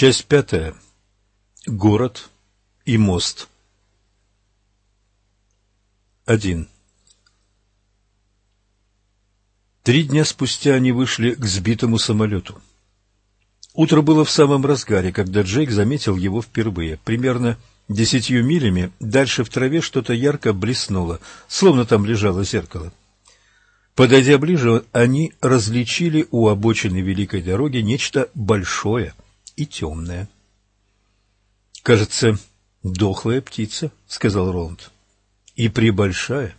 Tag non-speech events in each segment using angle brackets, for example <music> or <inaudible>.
Часть пятая. Город и мост. Один. Три дня спустя они вышли к сбитому самолету. Утро было в самом разгаре, когда Джейк заметил его впервые. Примерно десятью милями дальше в траве что-то ярко блеснуло, словно там лежало зеркало. Подойдя ближе, они различили у обочины великой дороги нечто большое и темное. — Кажется, дохлая птица, — сказал Роланд. — И прибольшая.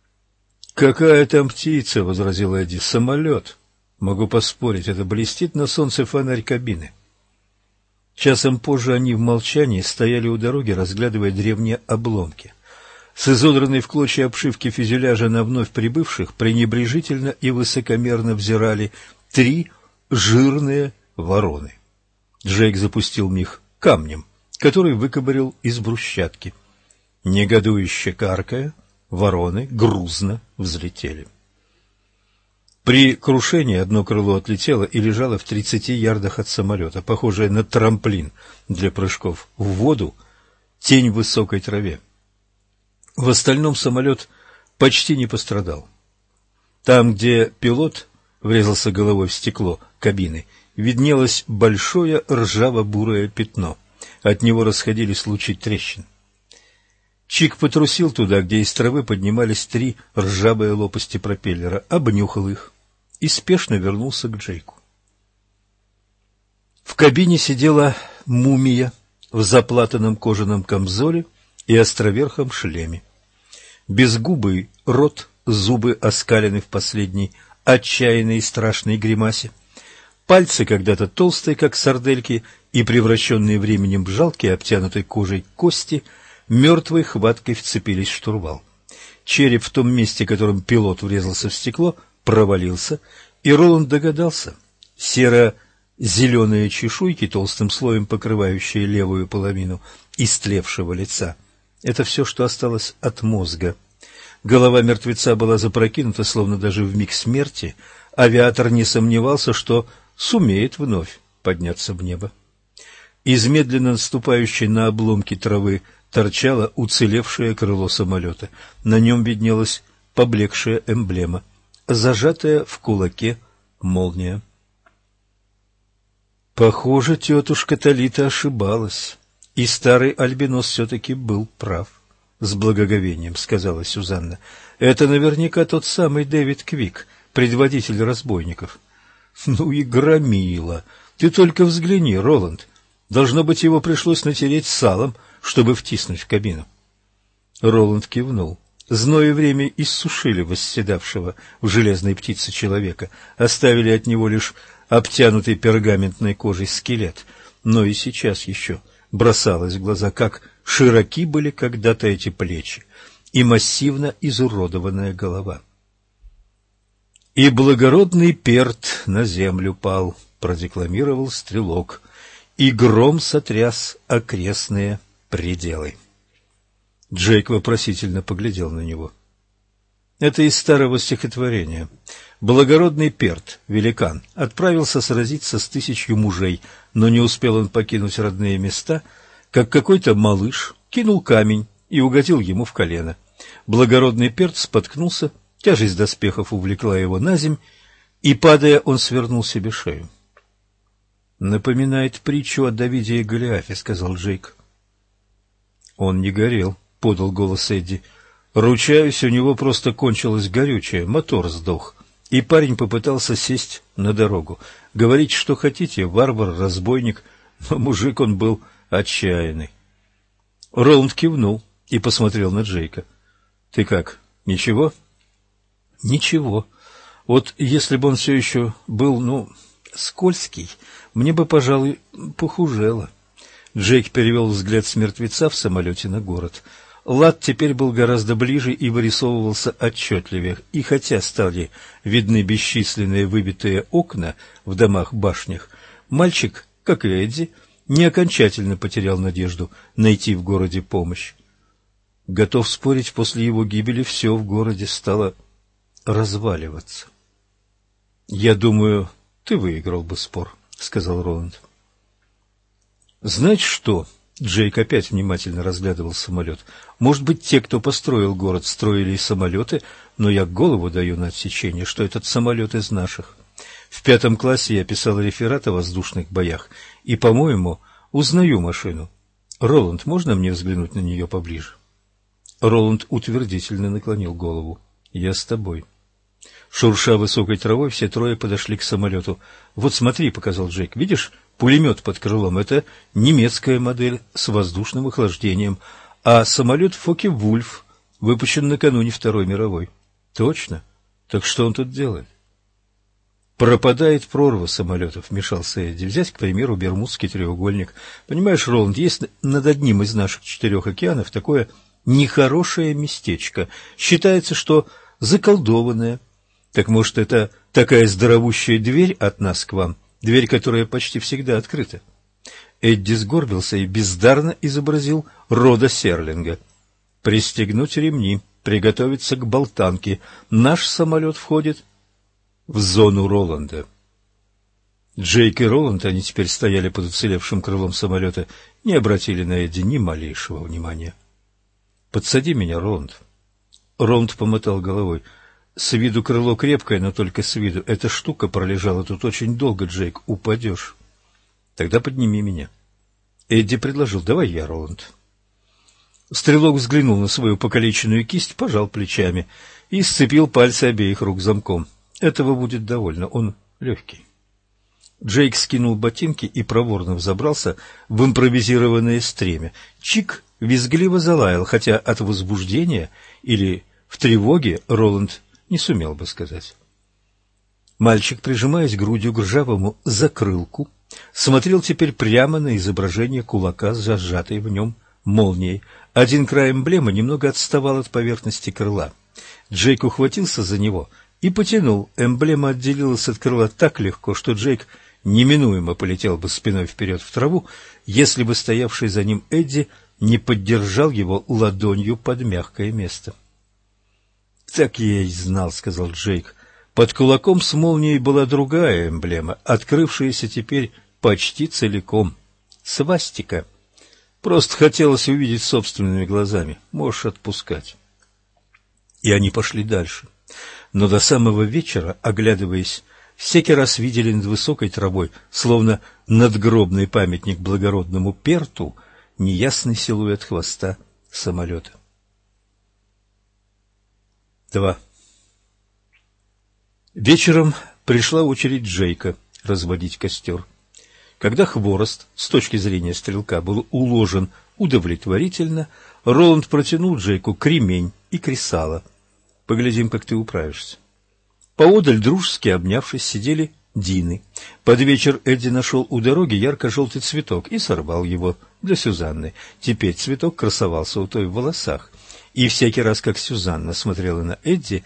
— Какая там птица? — возразил Эдди. — Самолет. Могу поспорить, это блестит на солнце фонарь кабины. Часом позже они в молчании стояли у дороги, разглядывая древние обломки. С изодранной в клочья обшивки фюзеляжа на вновь прибывших пренебрежительно и высокомерно взирали три жирные вороны. Джейк запустил в них камнем, который выкобырил из брусчатки. Негодующе каркая, вороны грузно взлетели. При крушении одно крыло отлетело и лежало в тридцати ярдах от самолета, похожее на трамплин для прыжков в воду, тень в высокой траве. В остальном самолет почти не пострадал. Там, где пилот врезался головой в стекло кабины, виднелось большое ржаво-бурое пятно. От него расходились лучи трещин. Чик потрусил туда, где из травы поднимались три ржавые лопасти пропеллера, обнюхал их и спешно вернулся к Джейку. В кабине сидела мумия в заплатанном кожаном камзоле и островерхом шлеме. Безгубый рот, зубы оскалены в последней отчаянной и страшной гримасе. Пальцы, когда-то толстые, как сардельки, и превращенные временем в жалкие, обтянутой кожей кости, мертвой хваткой вцепились в штурвал. Череп в том месте, которым пилот врезался в стекло, провалился, и Роланд догадался. Серо-зеленые чешуйки, толстым слоем покрывающие левую половину истлевшего лица — это все, что осталось от мозга. Голова мертвеца была запрокинута, словно даже в миг смерти. Авиатор не сомневался, что сумеет вновь подняться в небо. Из медленно наступающей на обломки травы торчало уцелевшее крыло самолета. На нем виднелась поблекшая эмблема, зажатая в кулаке молния. Похоже, тетушка Талита ошибалась. И старый альбинос все-таки был прав. С благоговением сказала Сюзанна. Это наверняка тот самый Дэвид Квик, предводитель разбойников. <laughs> Ну и громила. Ты только взгляни, Роланд. Должно быть, его пришлось натереть салом, чтобы втиснуть в кабину. Роланд кивнул. Зной и время иссушили восседавшего в железной птице человека, оставили от него лишь обтянутый пергаментной кожей скелет. Но и сейчас еще бросалось в глаза, как широки были когда-то эти плечи и массивно изуродованная голова. «И благородный перт на землю пал», — продекламировал стрелок, и гром сотряс окрестные пределы. Джейк вопросительно поглядел на него. Это из старого стихотворения. Благородный Перт, великан, отправился сразиться с тысячью мужей, но не успел он покинуть родные места, как какой-то малыш кинул камень и угодил ему в колено. Благородный Перт споткнулся, тяжесть доспехов увлекла его на земь, и, падая, он свернул себе шею. «Напоминает притчу о Давиде и Голиафе», — сказал Джейк. «Он не горел», — подал голос Эдди. «Ручаюсь, у него просто кончилось горючее, мотор сдох» и парень попытался сесть на дорогу. Говорить, что хотите, варвар, разбойник, но мужик он был отчаянный. Роланд кивнул и посмотрел на Джейка. — Ты как, ничего? — Ничего. Вот если бы он все еще был, ну, скользкий, мне бы, пожалуй, похужело. Джейк перевел взгляд с мертвеца в самолете на город — Лад теперь был гораздо ближе и вырисовывался отчетливее, и хотя стали видны бесчисленные выбитые окна в домах-башнях, мальчик, как и Эдди, не окончательно потерял надежду найти в городе помощь. Готов спорить, после его гибели все в городе стало разваливаться. — Я думаю, ты выиграл бы спор, — сказал Роланд. Знаете что? Джейк опять внимательно разглядывал самолет. Может быть, те, кто построил город, строили и самолеты, но я голову даю на отсечение, что этот самолет из наших. В пятом классе я писал реферат о воздушных боях, и, по-моему, узнаю машину. Роланд, можно мне взглянуть на нее поближе? Роланд утвердительно наклонил голову. Я с тобой. Шурша высокой травой, все трое подошли к самолету. «Вот смотри», — показал Джейк, — «видишь, пулемет под крылом — это немецкая модель с воздушным охлаждением, а самолет Фоке-Вульф выпущен накануне Второй мировой». «Точно? Так что он тут делает?» «Пропадает прорва самолетов», — вмешался Эдди. «Взять, к примеру, Бермудский треугольник. Понимаешь, Роланд, есть над одним из наших четырех океанов такое нехорошее местечко. Считается, что заколдованное. Так может, это такая здоровущая дверь от нас к вам, дверь, которая почти всегда открыта? Эдди сгорбился и бездарно изобразил рода Серлинга. Пристегнуть ремни, приготовиться к болтанке. Наш самолет входит в зону Роланда. Джейк и Роланд, они теперь стояли под уцелевшим крылом самолета, не обратили на Эдди ни малейшего внимания. «Подсади меня, Роланд». Роланд помотал головой. С виду крыло крепкое, но только с виду. Эта штука пролежала тут очень долго, Джейк. Упадешь. Тогда подними меня. Эдди предложил. Давай я, Роланд. Стрелок взглянул на свою покалеченную кисть, пожал плечами и сцепил пальцы обеих рук замком. Этого будет довольно. Он легкий. Джейк скинул ботинки и проворно взобрался в импровизированное стремя. Чик визгливо залаял, хотя от возбуждения или в тревоге Роланд не сумел бы сказать. Мальчик, прижимаясь грудью к ржавому закрылку, смотрел теперь прямо на изображение кулака с зажатой в нем молнией. Один край эмблемы немного отставал от поверхности крыла. Джейк ухватился за него и потянул. Эмблема отделилась от крыла так легко, что Джейк неминуемо полетел бы спиной вперед в траву, если бы стоявший за ним Эдди не поддержал его ладонью под мягкое место. «Так я и знал», — сказал Джейк. Под кулаком с молнией была другая эмблема, открывшаяся теперь почти целиком. Свастика. Просто хотелось увидеть собственными глазами. Можешь отпускать. И они пошли дальше. Но до самого вечера, оглядываясь, всякий раз видели над высокой травой, словно надгробный памятник благородному Перту, неясный силуэт хвоста самолета. 2. Вечером пришла очередь Джейка разводить костер. Когда хворост, с точки зрения стрелка, был уложен удовлетворительно, Роланд протянул Джейку кремень и кресало. «Поглядим, как ты управишься». Поодаль, дружески обнявшись, сидели Дины. Под вечер Эдди нашел у дороги ярко-желтый цветок и сорвал его для Сюзанны. Теперь цветок красовался у той в волосах. И всякий раз, как Сюзанна смотрела на Эдди,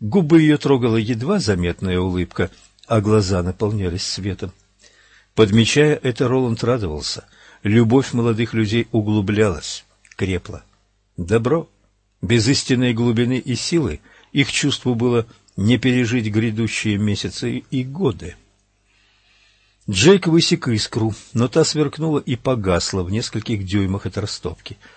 губы ее трогала едва заметная улыбка, а глаза наполнялись светом. Подмечая это, Роланд радовался. Любовь молодых людей углублялась, крепла. Добро. Без истинной глубины и силы их чувству было не пережить грядущие месяцы и годы. Джейк высек искру, но та сверкнула и погасла в нескольких дюймах от ростовки —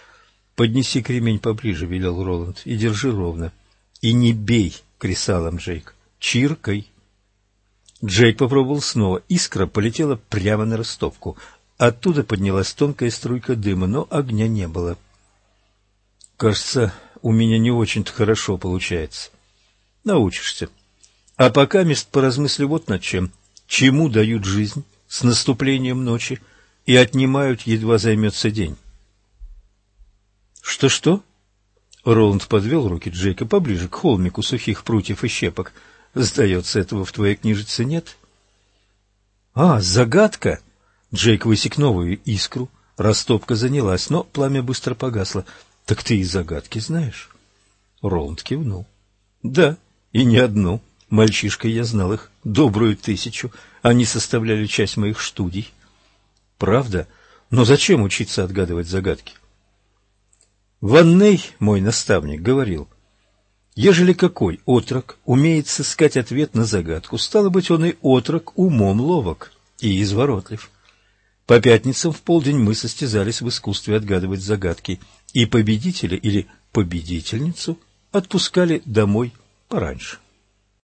«Поднеси кремень поближе», — велел Роланд, — «и держи ровно. И не бей кресалом, Джейк, чиркой». Джейк попробовал снова. Искра полетела прямо на ростовку. Оттуда поднялась тонкая струйка дыма, но огня не было. «Кажется, у меня не очень-то хорошо получается. Научишься. А пока мест поразмысли вот над чем. Чему дают жизнь с наступлением ночи и отнимают, едва займется день?» «Что-что?» Роланд подвел руки Джейка поближе к холмику сухих прутьев и щепок. «Сдается, этого в твоей книжице нет?» «А, загадка!» Джейк высек новую искру. Растопка занялась, но пламя быстро погасло. «Так ты и загадки знаешь?» Роланд кивнул. «Да, и не одну. Мальчишкой я знал их добрую тысячу. Они составляли часть моих студий». «Правда? Но зачем учиться отгадывать загадки?» Ванней, мой наставник, говорил, ежели какой отрок умеет сыскать ответ на загадку, стало быть, он и отрок умом ловок и изворотлив. По пятницам в полдень мы состязались в искусстве отгадывать загадки, и победителя или победительницу отпускали домой пораньше.